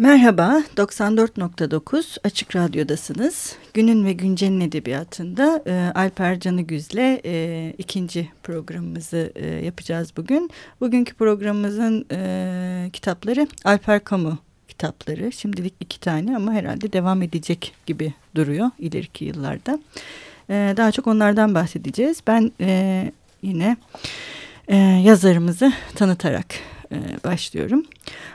Merhaba, 94.9 Açık Radyo'dasınız. Günün ve Güncel'in edebiyatında e, Alper Canıgüz'le e, ikinci programımızı e, yapacağız bugün. Bugünkü programımızın e, kitapları Alper Kamu kitapları. Şimdilik iki tane ama herhalde devam edecek gibi duruyor ileriki yıllarda. E, daha çok onlardan bahsedeceğiz. Ben e, yine e, yazarımızı tanıtarak e, başlıyorum.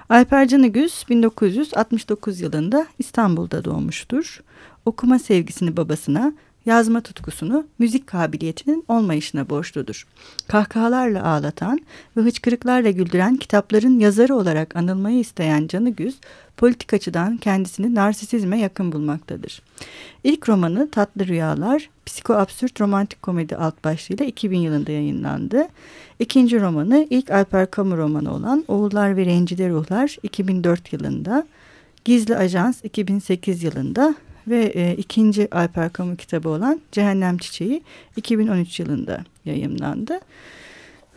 Alper Canıgüz 1969 yılında İstanbul'da doğmuştur. Okuma sevgisini babasına, yazma tutkusunu müzik kabiliyetinin olmayışına borçludur. Kahkahalarla ağlatan ve hıçkırıklarla güldüren kitapların yazarı olarak anılmayı isteyen Canıgüz, politik açıdan kendisini narsisizme yakın bulmaktadır. İlk romanı Tatlı Rüyalar, psikoabsürt romantik komedi alt başlığıyla 2000 yılında yayınlandı. İkinci romanı ilk Alper Camus romanı olan Oğullar ve Rencide Ruhlar 2004 yılında, Gizli Ajans 2008 yılında ve e, ikinci Alper Camus kitabı olan Cehennem Çiçeği 2013 yılında yayınlandı.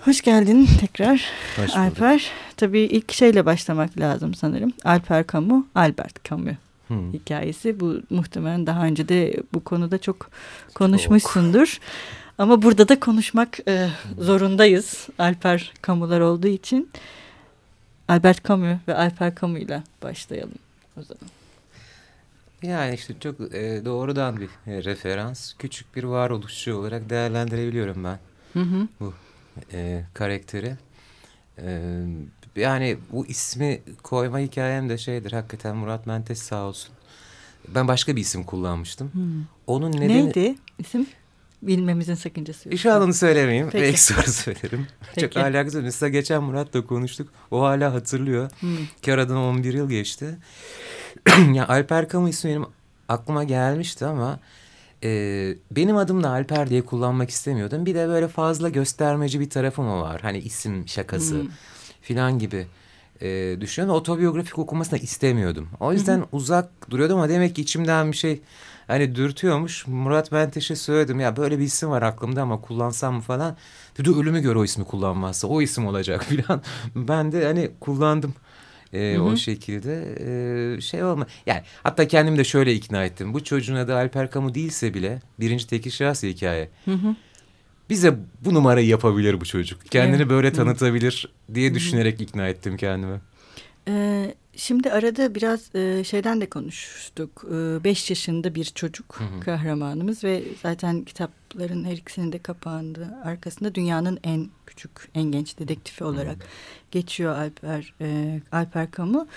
Hoş geldin tekrar Hoş Alper. Tabii ilk şeyle başlamak lazım sanırım. Alper Camus, Albert Camus hmm. hikayesi. Bu muhtemelen daha önce de bu konuda çok konuşmuşsundur. Çok. Ama burada da konuşmak e, zorundayız. Alper Camus'lar olduğu için. Albert Camus ve Alper Camus ile başlayalım o zaman. Yani işte çok e, doğrudan bir e, referans. Küçük bir varoluşçu olarak değerlendirebiliyorum ben. Hı hı. Bu e, karakteri. E, yani bu ismi koyma hikayem de şeydir. Hakikaten Murat Menteş sağ olsun. Ben başka bir isim kullanmıştım. Hmm. Onun nedeni... Neydi isim? Bilmemizin sakıncası yok. Şu an onu söylemeyeyim. Peki. Belki sonra söylerim. Çok alakası Mesela geçen Murat'la konuştuk. O hala hatırlıyor. Hmm. Ki aradan 11 yıl geçti. ya Alper Kamu ismi benim aklıma gelmişti ama e, benim adımla Alper diye kullanmak istemiyordum. Bir de böyle fazla göstermeci bir tarafım o var. Hani isim şakası hmm. filan gibi e, düşünüyorum. Otobiyografik okumasını istemiyordum. O yüzden uzak duruyordum ama demek ki içimden bir şey hani dürtüyormuş. Murat Menteş'e söyledim ya böyle bir isim var aklımda ama kullansam mı falan. Dedi ölümü gör o ismi kullanmazsa o isim olacak filan. ben de hani kullandım e, hı hı. o şekilde e, şey olma. Yani hatta kendimi de şöyle ikna ettim. Bu çocuğun adı Alper Kamu değilse bile birinci tekil şahsi hikaye. Hı hı. Bize bu numarayı yapabilir bu çocuk. Kendini evet. böyle tanıtabilir diye düşünerek ikna ettim kendimi. Ee, Şimdi arada biraz e, şeyden de konuştuk. E, beş yaşında bir çocuk hı hı. kahramanımız ve zaten kitapların her ikisinin de kapağında arkasında dünyanın en küçük, en genç dedektifi olarak hı hı. geçiyor Alper e, Alper Camus.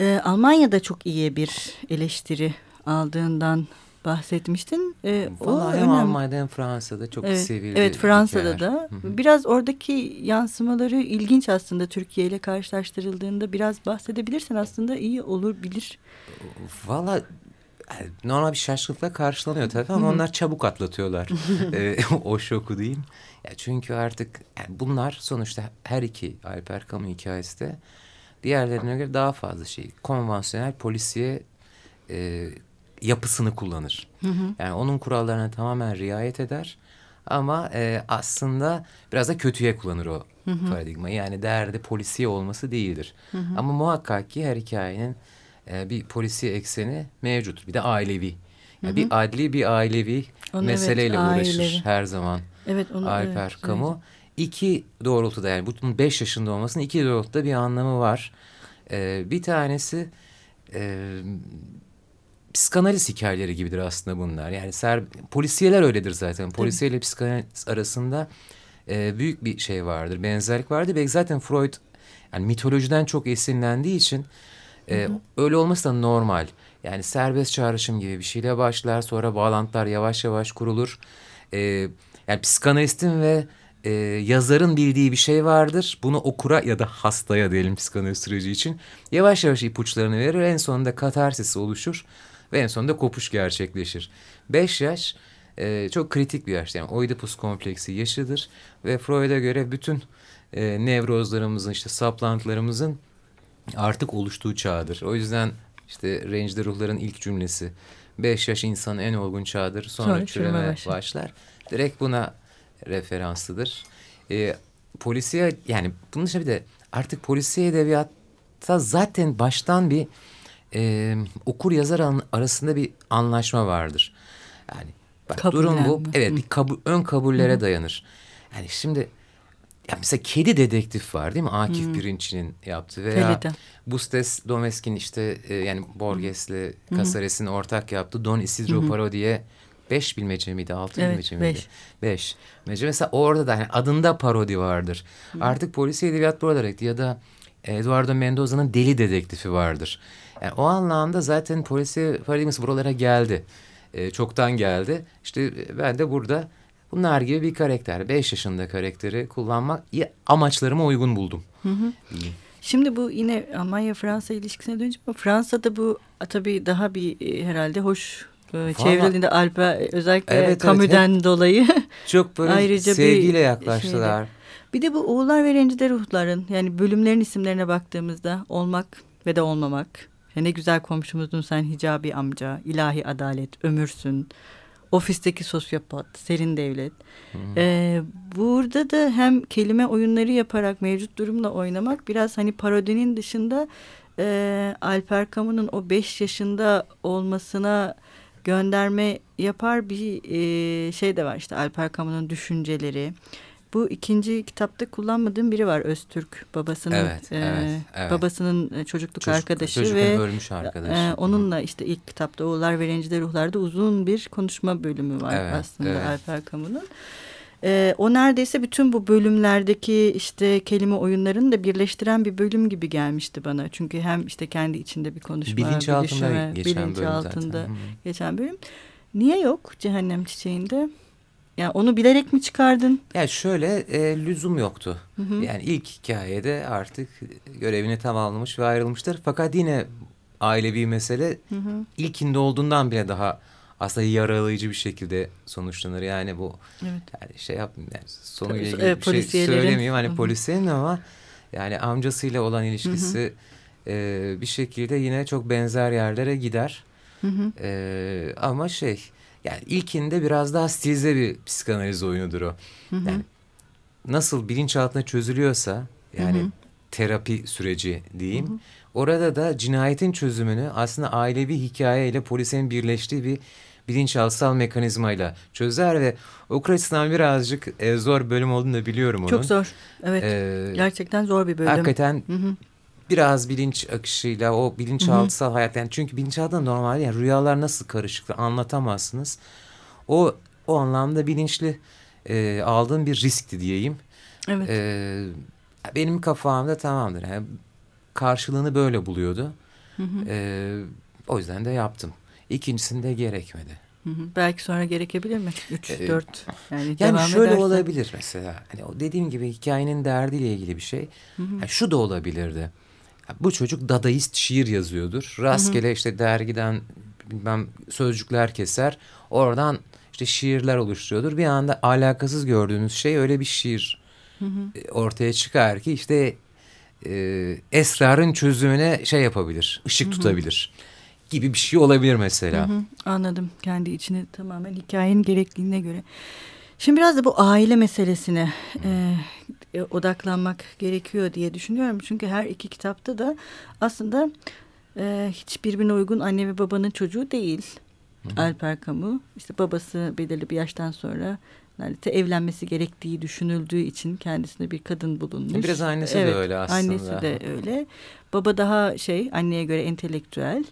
E, Almanya'da çok iyi bir eleştiri aldığından bahsetmiştin. E, Vallahi o hem önemli. Almanya'da hem Fransa'da çok evet, sevildi. Evet Fransa'da da. Biraz oradaki yansımaları ilginç aslında Türkiye ile karşılaştırıldığında biraz bahsedebilirsen aslında iyi olur bilir. Valla normal bir şaşkınlıkla karşılanıyor tabii ama onlar çabuk atlatıyorlar e, o şoku diyeyim. Ya çünkü artık yani bunlar sonuçta her iki Alper Camus hikayesi de diğerlerine göre daha fazla şey. Konvansiyonel polisiye e, yapısını kullanır. Hı hı. Yani onun kurallarına tamamen riayet eder. Ama e, aslında biraz da kötüye kullanır o hı hı. paradigmayı. Yani derdi polisiye olması değildir. Hı hı. Ama muhakkak ki her hikayenin e, bir polisiye ekseni mevcut. Bir de ailevi. Yani hı hı. Bir adli bir ailevi onu meseleyle evet, uğraşır ailevi. her zaman. Evet, onu, Alper evet, Kamu. Evet. İki doğrultuda yani bunun beş yaşında olmasının iki doğrultuda bir anlamı var. Ee, bir tanesi e, psikanaliz hikayeleri gibidir aslında bunlar. Yani ser, polisiyeler öyledir zaten. Polisiye ile psikanaliz arasında e, büyük bir şey vardır. Benzerlik vardır. Belki zaten Freud yani mitolojiden çok esinlendiği için e, hı hı. öyle olması da normal. Yani serbest çağrışım gibi bir şeyle başlar. Sonra bağlantılar yavaş yavaş kurulur. E, yani psikanalistin ve e, yazarın bildiği bir şey vardır. Bunu okura ya da hastaya diyelim psikanaliz süreci için yavaş yavaş ipuçlarını verir. En sonunda katarsis oluşur ve en sonunda kopuş gerçekleşir. Beş yaş e, çok kritik bir yaş. Yani Oedipus kompleksi yaşıdır ve Freud'a göre bütün e, nevrozlarımızın işte saplantılarımızın artık oluştuğu çağdır. O yüzden işte Range'de ruhların ilk cümlesi beş yaş insanın en olgun çağdır sonra, sonra çürüme başlar. başlar. Direkt buna referanslıdır. E, polisiye yani bunun dışında bir de artık polisiye edebiyatta zaten baştan bir e, okur yazar arasında bir anlaşma vardır. Yani bak durum bu. Evet bir kabul, ön kabullere Hı. dayanır. Yani şimdi ya mesela Kedi Dedektif var değil mi? Akif hmm. Pirinç'in yaptığı veya Felide. Bustes Domeskin işte e, yani Borges'le hmm. Casares'in ortak yaptığı Don Isidro hmm. Parodi'ye beş bilmece miydi altı evet, bilmece miydi? Beş. beş. Bilmece mesela orada da yani adında parodi vardır. Hmm. Artık polisi edebiyat bu olarak ya da Eduardo Mendoza'nın Deli Dedektifi vardır. Yani o anlamda zaten polisi paradigması buralara geldi. E, çoktan geldi. İşte ben de burada Bunlar gibi bir karakter. Beş yaşında karakteri kullanmak amaçlarıma uygun buldum. Hı hı. Şimdi bu yine Almanya-Fransa ilişkisine dönünce Fransa'da bu tabii daha bir e, herhalde hoş e, çevrildiğinde Alp'e özellikle evet, Camus'den evet, dolayı çok böyle ayrıca sevgiyle yaklaştılar. Şeyde. Bir de bu Oğullar ve Rencide Ruhların yani bölümlerin isimlerine baktığımızda olmak ve de olmamak. Ya ne güzel komşumuzdun sen hicabi amca, ilahi adalet, ömürsün, ofisteki sosyopat, serin devlet. Hmm. Ee, burada da hem kelime oyunları yaparak mevcut durumla oynamak biraz hani parodinin dışında e, Alper Camus'un o beş yaşında olmasına gönderme yapar bir e, şey de var işte Alper Camus'un düşünceleri. Bu ikinci kitapta kullanmadığım biri var Öztürk babasının evet, e, evet, evet. babasının e, çocukluk Çocuk, arkadaşı ve ölmüş arkadaşı. E, onunla işte ilk kitapta Oğullar ve Rencide Ruhlar'da uzun bir konuşma bölümü var evet, aslında evet. Alper Camus'un. E, o neredeyse bütün bu bölümlerdeki işte kelime oyunlarını da birleştiren bir bölüm gibi gelmişti bana. Çünkü hem işte kendi içinde bir konuşma, bilinç altında geçen bilinç bölüm altında zaten. geçen bölüm. Niye yok Cehennem Çiçeği'nde? Yani onu bilerek mi çıkardın? Yani şöyle e, lüzum yoktu. Hı hı. Yani ilk hikayede artık görevini tamamlamış ve ayrılmıştır. Fakat yine ailevi mesele hı hı. ilkinde olduğundan bile daha aslında yaralayıcı bir şekilde sonuçlanır. Yani bu evet. yani şey yapmayayım yani sonuyla ilgili e, bir şey söylemeyeyim. Hani polisin ama yani amcasıyla olan ilişkisi hı hı. E, bir şekilde yine çok benzer yerlere gider. Hı hı. E, ama şey yani ilkinde biraz daha stilize bir psikanaliz oyunudur o. Hı hı. Yani nasıl bilinçaltına çözülüyorsa yani hı hı. terapi süreci diyeyim. Hı hı. Orada da cinayetin çözümünü aslında ailevi hikayeyle polisin birleştiği bir bilinçaltısal mekanizmayla çözer ve açısından birazcık e, zor bölüm olduğunu da biliyorum onun. Çok zor. Evet. Ee, Gerçekten zor bir bölüm. Hakikaten hı hı biraz bilinç akışıyla o bilinçaltısal hayat yani çünkü bilinçaltında normal yani rüyalar nasıl karışık anlatamazsınız. O o anlamda bilinçli e, aldığım bir riskti diyeyim. Evet. E, benim kafamda tamamdır. Yani karşılığını böyle buluyordu. Hı hı. E, o yüzden de yaptım. İkincisinde gerekmedi. Hı hı. Belki sonra gerekebilir mi? Üç, ee, dört. Yani, yani şöyle edersen... olabilir mesela. Hani dediğim gibi hikayenin derdiyle ilgili bir şey. Hı hı. Yani şu da olabilirdi bu çocuk dadaist şiir yazıyordur. Rastgele hı hı. işte dergiden bilmem sözcükler keser. Oradan işte şiirler oluşturuyordur. Bir anda alakasız gördüğünüz şey öyle bir şiir hı hı. E, ortaya çıkar ki işte e, esrarın çözümüne şey yapabilir, ışık hı hı. tutabilir gibi bir şey olabilir mesela. Hı hı. Anladım. Kendi içini tamamen hikayenin gerekliliğine göre. Şimdi biraz da bu aile meselesine e, e, odaklanmak gerekiyor diye düşünüyorum. Çünkü her iki kitapta da aslında e, hiç birbirine uygun anne ve babanın çocuğu değil. Hı. Alper Camus işte babası belirli bir yaştan sonra yani evlenmesi gerektiği düşünüldüğü için kendisine bir kadın bulunmuş. Biraz annesi evet, de öyle aslında. Annesi de öyle. Baba daha şey anneye göre entelektüel.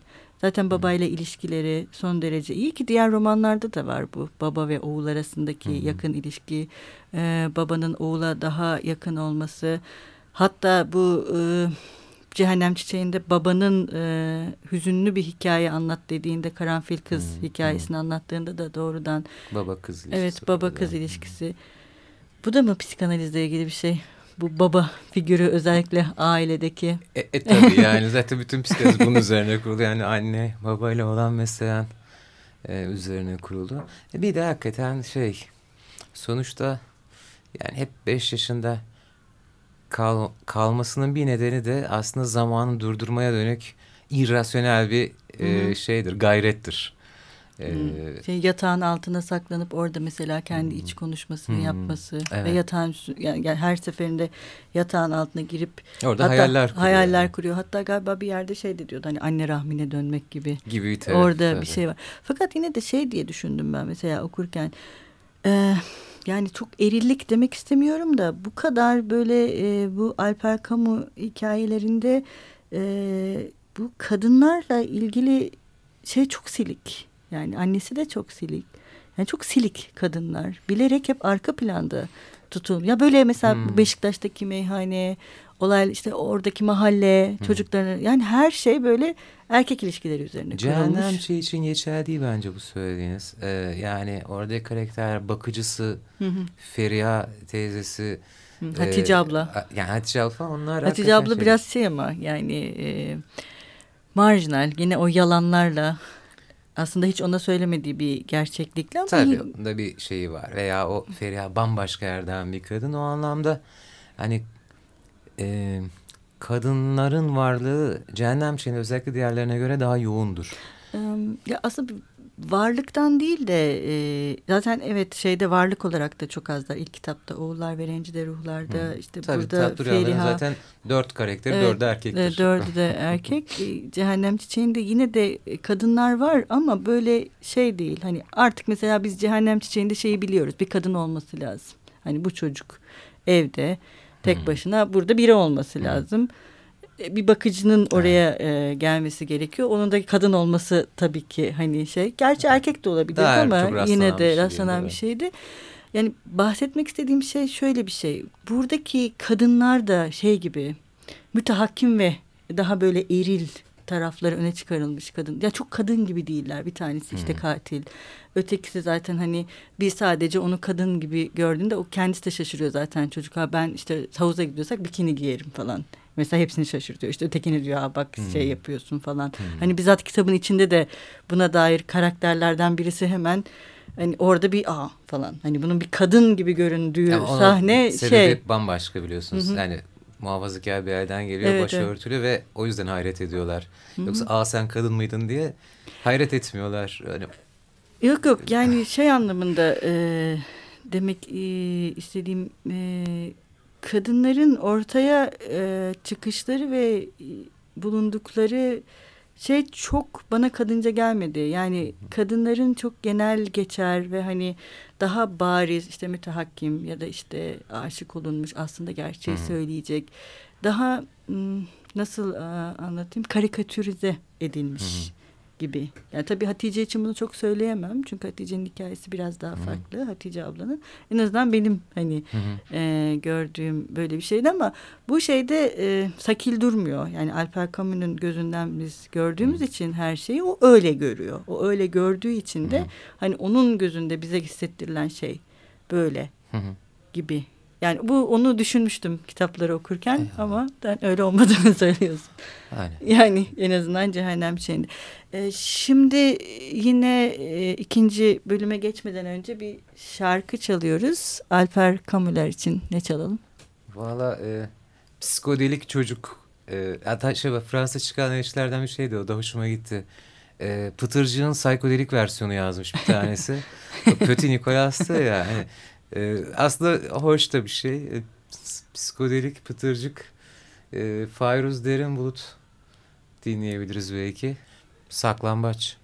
Zaten babayla ilişkileri son derece iyi ki diğer romanlarda da var bu. Baba ve oğul arasındaki yakın ilişki, e, babanın oğula daha yakın olması. Hatta bu e, Cehennem Çiçeği'nde babanın e, hüzünlü bir hikaye anlat dediğinde Karanfil Kız hmm, hikayesini hmm. anlattığında da doğrudan baba kız ilişkisi. Evet baba kız ilişkisi. Bu da mı psikanalizle ilgili bir şey? Bu baba figürü özellikle ailedeki. E, e tabii yani zaten bütün psikolojisi bunun üzerine kurulu. Yani anne babayla olan mesela e, üzerine kuruldu. E, bir de hakikaten şey sonuçta yani hep beş yaşında kal, kalmasının bir nedeni de aslında zamanı durdurmaya dönük irrasyonel bir e, şeydir, gayrettir. Ee, şey, yatağın altına saklanıp orada mesela kendi iç konuşmasını hmm, yapması evet. ve yatağın yani, yani her seferinde yatağın altına girip orada hatta, hayaller kuruyor. Hayaller yani. kuruyor. Hatta galiba bir yerde şey de diyordu hani anne rahmine dönmek gibi. Gibi tabii, Orada tabii. bir şey var. Fakat yine de şey diye düşündüm ben mesela okurken. E, yani çok erillik demek istemiyorum da bu kadar böyle e, bu Alper Camus hikayelerinde e, bu kadınlarla ilgili şey çok silik. Yani annesi de çok silik. Yani çok silik kadınlar. Bilerek hep arka planda tutulmuş. Ya böyle mesela hmm. Beşiktaş'taki meyhane, olay işte oradaki mahalle, hmm. çocukların yani her şey böyle erkek ilişkileri üzerine Cehennem kurulmuş. şey için geçerli değil bence bu söylediğiniz. Ee, yani oradaki karakter bakıcısı, hı Feriha teyzesi, Hatice e, abla. Yani Hatice abla onlar Hatice abla şey... biraz şey ama yani e, marjinal. Yine o yalanlarla aslında hiç ona söylemediği bir gerçeklikle ama... Tabii onda bir şeyi var. Veya o Feriha bambaşka yerden bir kadın. O anlamda hani e, kadınların varlığı cehennem şeyinde özellikle diğerlerine göre daha yoğundur. Ya aslında varlıktan değil de e, zaten evet şeyde varlık olarak da çok azlar. İlk kitapta Oğullar ve Rencide Ruhlar'da Hı. işte Tabii, burada Feriha. zaten dört karakteri evet, dördü erkektir. E, dördü de erkek. E, Cehennem Çiçeği'nde yine de kadınlar var ama böyle şey değil. Hani artık mesela biz Cehennem Çiçeği'nde şeyi biliyoruz. Bir kadın olması lazım. Hani bu çocuk evde tek başına burada biri olması lazım. E, bir bakıcının oraya e, gelmesi gerekiyor. Onun da kadın olması tabii ki hani şey. Gerçi erkek de olabilir Daha ama yine de rastlanan bir şeydi. Yani bahsetmek istediğim şey şöyle bir şey. Buradaki kadınlar da şey gibi mütehakkim ve daha böyle eril tarafları öne çıkarılmış kadın. Ya çok kadın gibi değiller. Bir tanesi işte hmm. katil. Ötekisi zaten hani bir sadece onu kadın gibi gördüğünde o kendisi de şaşırıyor zaten çocuk. Ha ben işte havuza gidiyorsak bikini giyerim falan. Mesela hepsini şaşırtıyor. İşte ötekini diyor ha bak hmm. şey yapıyorsun falan. Hmm. Hani bizzat kitabın içinde de buna dair karakterlerden birisi hemen hani orada bir a falan. Hani bunun bir kadın gibi göründüğü yani sahne sebebi şey. bambaşka biliyorsunuz. Hı -hı. Yani muhafazakar bir yerden geliyor evet, başörtülü evet. ve o yüzden hayret ediyorlar. Hı -hı. Yoksa aa sen kadın mıydın diye hayret etmiyorlar. Yani... Yok yok yani şey anlamında e, demek e, istediğim e, kadınların ortaya e, çıkışları ve bulundukları şey çok bana kadınca gelmedi. Yani kadınların çok genel geçer ve hani daha bariz işte mütehakkim ya da işte aşık olunmuş aslında gerçeği söyleyecek. Daha nasıl anlatayım karikatürize edilmiş gibi. Yani tabii Hatice için bunu çok söyleyemem. Çünkü Hatice'nin hikayesi biraz daha farklı. Hı. Hatice ablanın. En azından benim hani E, gördüğüm böyle bir şeydi ama bu şeyde e, sakil durmuyor. Yani Alper Camus'un gözünden biz gördüğümüz Hı. için her şeyi o öyle görüyor. O öyle gördüğü için de Hı. hani onun gözünde bize hissettirilen şey böyle Hı. gibi yani bu onu düşünmüştüm kitapları okurken Eyvallah. ama ben öyle olmadığını söylüyorsun. Aynen. Yani en azından cehennem şeyinde. Ee, şimdi yine e, ikinci bölüme geçmeden önce bir şarkı çalıyoruz. Alper Kamuler için ne çalalım? Valla e, psikodelik çocuk. E, hatta şey Fransa çıkan işlerden bir şeydi o da hoşuma gitti. E, Pıtırcı'nın psikodelik versiyonu yazmış bir tanesi. Petit Nicolas'tı ya. Hani, e, aslında hoş da bir şey. E, psikodelik, pıtırcık, e, Fayruz Derin Bulut dinleyebiliriz belki. Saklambaç.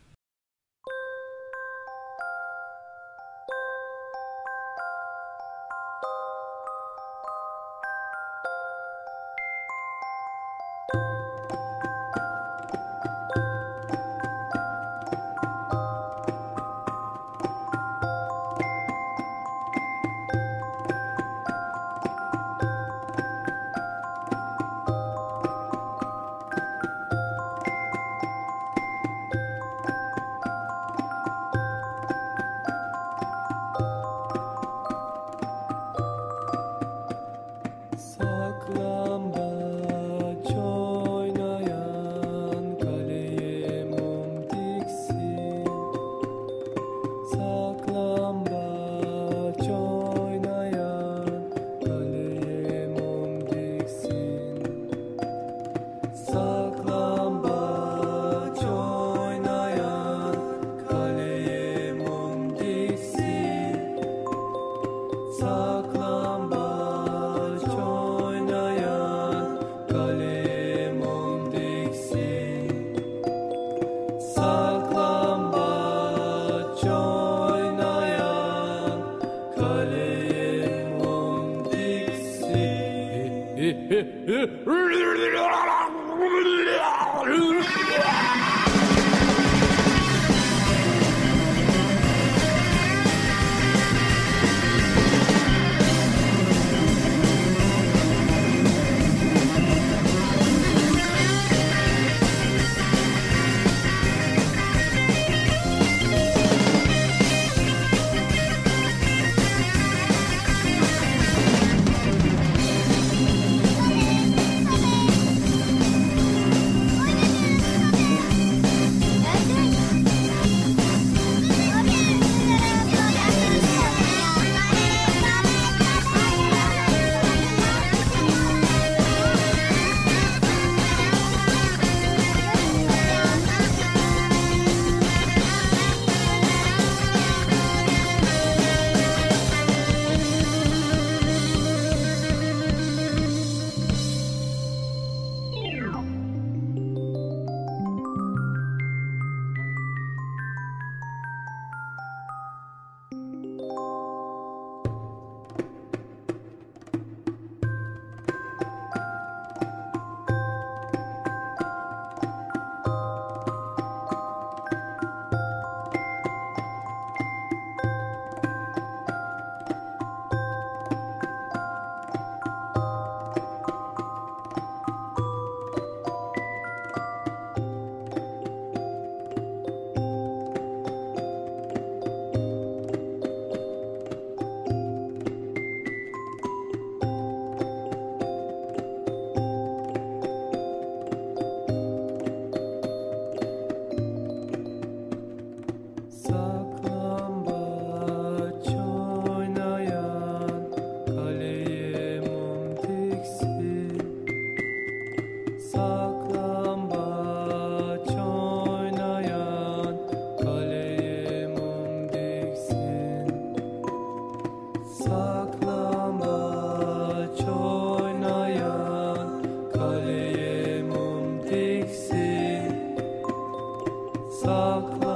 walk.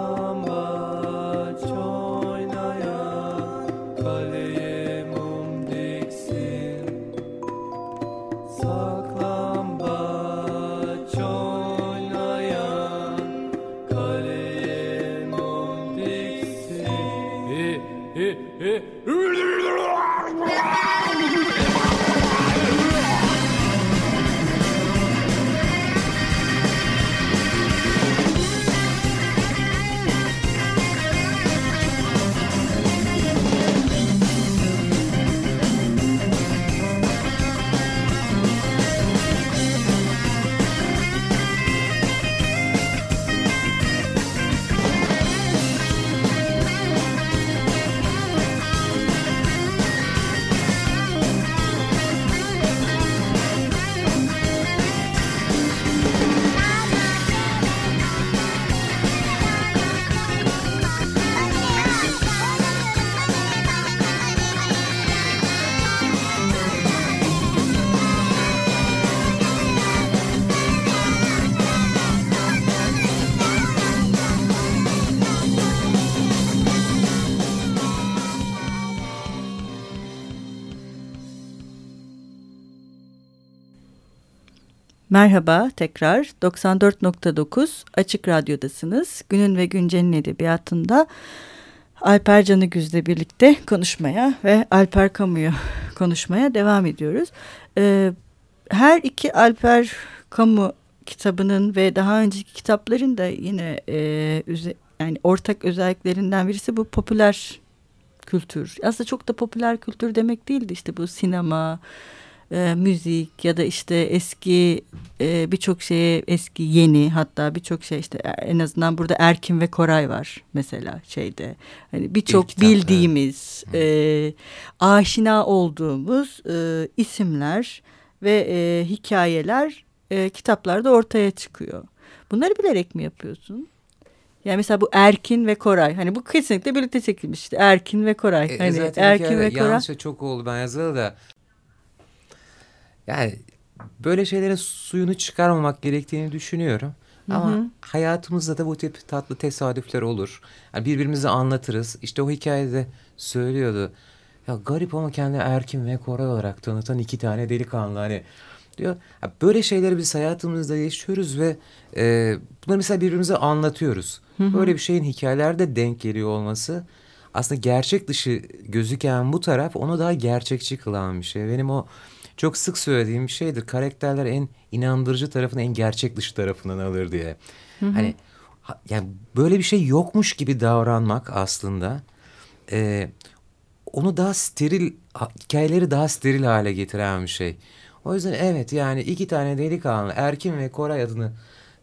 Merhaba tekrar 94.9 Açık Radyo'dasınız. Günün ve Güncel'in edebiyatında Alper Canıgüz'le birlikte konuşmaya ve Alper Kamu'yu konuşmaya devam ediyoruz. Ee, her iki Alper Kamu kitabının ve daha önceki kitapların da yine e, yani ortak özelliklerinden birisi bu popüler kültür. Aslında çok da popüler kültür demek değildi işte bu sinema, e, müzik ya da işte eski e, birçok şeye eski yeni hatta birçok şey işte en azından burada Erkin ve Koray var mesela şeyde hani birçok bildiğimiz e, aşina olduğumuz e, isimler ve e, hikayeler e, kitaplarda ortaya çıkıyor. Bunları bilerek mi yapıyorsun? Yani mesela bu Erkin ve Koray. Hani bu kesinlikle birlikte çekilmiş işte Erkin ve Koray. E, hani zaten Erkin ve Koray. Yanlışça çok oldu ben yazılı da yani böyle şeylerin suyunu çıkarmamak gerektiğini düşünüyorum. Hı -hı. Ama hayatımızda da bu tip tatlı tesadüfler olur. Yani birbirimize anlatırız. İşte o hikayede söylüyordu. Ya garip ama kendi Erkin ve Koray olarak tanıtan iki tane delikanlı hani diyor. Böyle şeyleri biz hayatımızda yaşıyoruz ve e, bunları mesela birbirimize anlatıyoruz. Hı hı. Böyle bir şeyin hikayelerde denk geliyor olması aslında gerçek dışı gözüken bu taraf onu daha gerçekçi kılan bir şey. Benim o çok sık söylediğim bir şeydir. Karakterler en inandırıcı tarafını en gerçek dışı tarafından alır diye. Hı hı. Hani yani böyle bir şey yokmuş gibi davranmak aslında e, onu daha steril hikayeleri daha steril hale getiren bir şey. O yüzden evet yani iki tane delikanlı Erkin ve Koray adını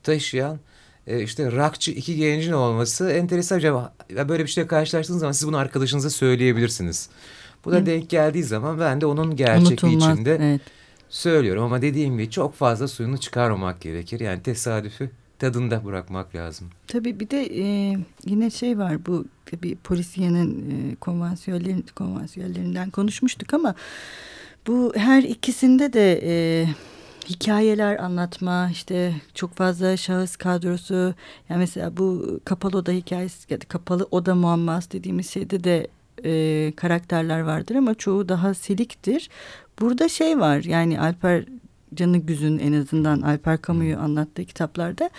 taşıyan e, işte rockçı iki gencin olması enteresan. Acaba böyle bir şeyle karşılaştığınız zaman siz bunu arkadaşınıza söyleyebilirsiniz. Bu da Hı. denk geldiği zaman ben de onun gerçekliği Unutulmaz, içinde evet. söylüyorum. Ama dediğim gibi çok fazla suyunu çıkarmamak gerekir. Yani tesadüfü tadında bırakmak lazım. Tabii bir de e, yine şey var bu bir polisiyenin e, konvansiyonlerin, konvansiyonlerinden konuşmuştuk ama bu her ikisinde de e, hikayeler anlatma işte çok fazla şahıs kadrosu yani mesela bu kapalı oda hikayesi ya da kapalı oda muamması dediğimiz şeyde de e, karakterler vardır ama çoğu daha siliktir. Burada şey var yani Alper Canı Güz'ün en azından Alper Camus'u anlattığı kitaplarda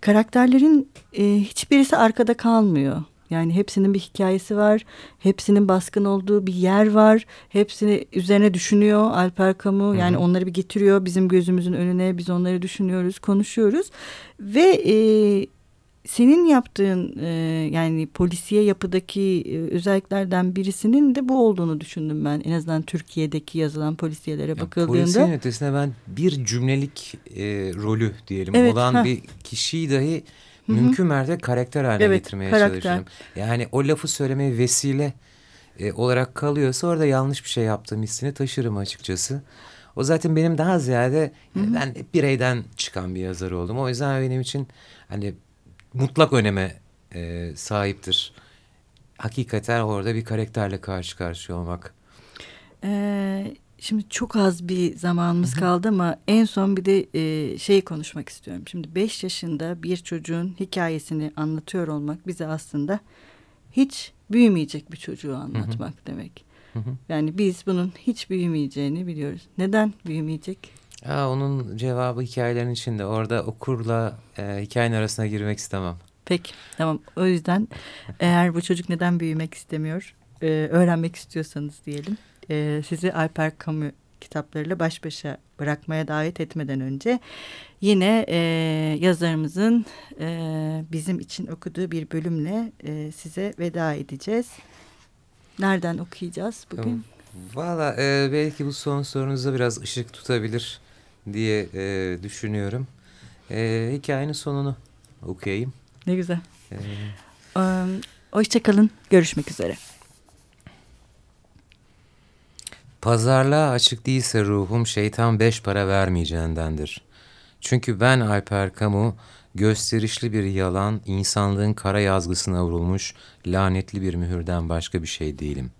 karakterlerin e, hiçbirisi arkada kalmıyor. Yani hepsinin bir hikayesi var. Hepsinin baskın olduğu bir yer var. Hepsini üzerine düşünüyor Alper Camus. Yani Hı -hı. onları bir getiriyor bizim gözümüzün önüne. Biz onları düşünüyoruz, konuşuyoruz. Ve e, senin yaptığın e, yani polisiye yapıdaki e, özelliklerden birisinin de bu olduğunu düşündüm ben. En azından Türkiye'deki yazılan polisiyelere ya, bakıldığında. Polisiyenin ötesine ben bir cümlelik e, rolü diyelim evet, olan ha. bir kişiyi dahi Hı -hı. mümkün mertebe karakter haline evet, getirmeye karakter. çalışırım. Yani o lafı söylemeye vesile e, olarak kalıyorsa orada yanlış bir şey yaptığım hissini taşırım açıkçası. O zaten benim daha ziyade Hı -hı. ben bireyden çıkan bir yazar oldum. O yüzden benim için hani mutlak öneme e, sahiptir. Hakikaten orada bir karakterle karşı karşıya olmak. Ee, şimdi çok az bir zamanımız kaldı ama en son bir de e, şey konuşmak istiyorum. Şimdi beş yaşında bir çocuğun hikayesini anlatıyor olmak bize aslında hiç büyümeyecek bir çocuğu anlatmak hı hı. demek. Hı hı. Yani biz bunun hiç büyümeyeceğini biliyoruz. Neden büyümeyecek? Aa, onun cevabı hikayelerin içinde. Orada okurla e, hikayenin arasına girmek istemem. Peki tamam. O yüzden eğer bu çocuk neden büyümek istemiyor e, öğrenmek istiyorsanız diyelim. E, sizi Alper Camus kitaplarıyla baş başa bırakmaya davet etmeden önce yine e, yazarımızın e, bizim için okuduğu bir bölümle e, size veda edeceğiz. Nereden okuyacağız bugün? Valla e, belki bu son sorunuzda biraz ışık tutabilir diye e, düşünüyorum. E, hikayenin sonunu okuyayım. Ne güzel. Ee, um, Hoşçakalın. Görüşmek üzere. Pazarlığa açık değilse ruhum şeytan beş para vermeyeceğindendir. Çünkü ben Alper Kamu gösterişli bir yalan, insanlığın kara yazgısına vurulmuş lanetli bir mühürden başka bir şey değilim.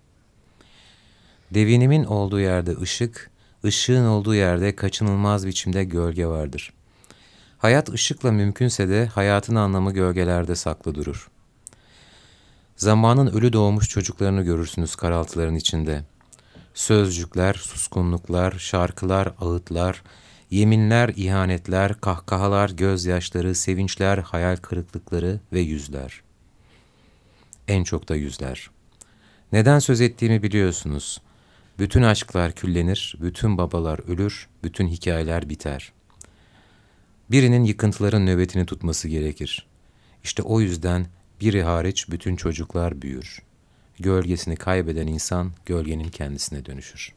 Devinimin olduğu yerde ışık, ışığın olduğu yerde kaçınılmaz biçimde gölge vardır. Hayat ışıkla mümkünse de hayatın anlamı gölgelerde saklı durur. Zamanın ölü doğmuş çocuklarını görürsünüz karaltıların içinde. Sözcükler, suskunluklar, şarkılar, ağıtlar, yeminler, ihanetler, kahkahalar, gözyaşları, sevinçler, hayal kırıklıkları ve yüzler. En çok da yüzler. Neden söz ettiğimi biliyorsunuz. Bütün aşklar küllenir, bütün babalar ölür, bütün hikayeler biter. Birinin yıkıntıların nöbetini tutması gerekir. İşte o yüzden biri hariç bütün çocuklar büyür. Gölgesini kaybeden insan gölgenin kendisine dönüşür.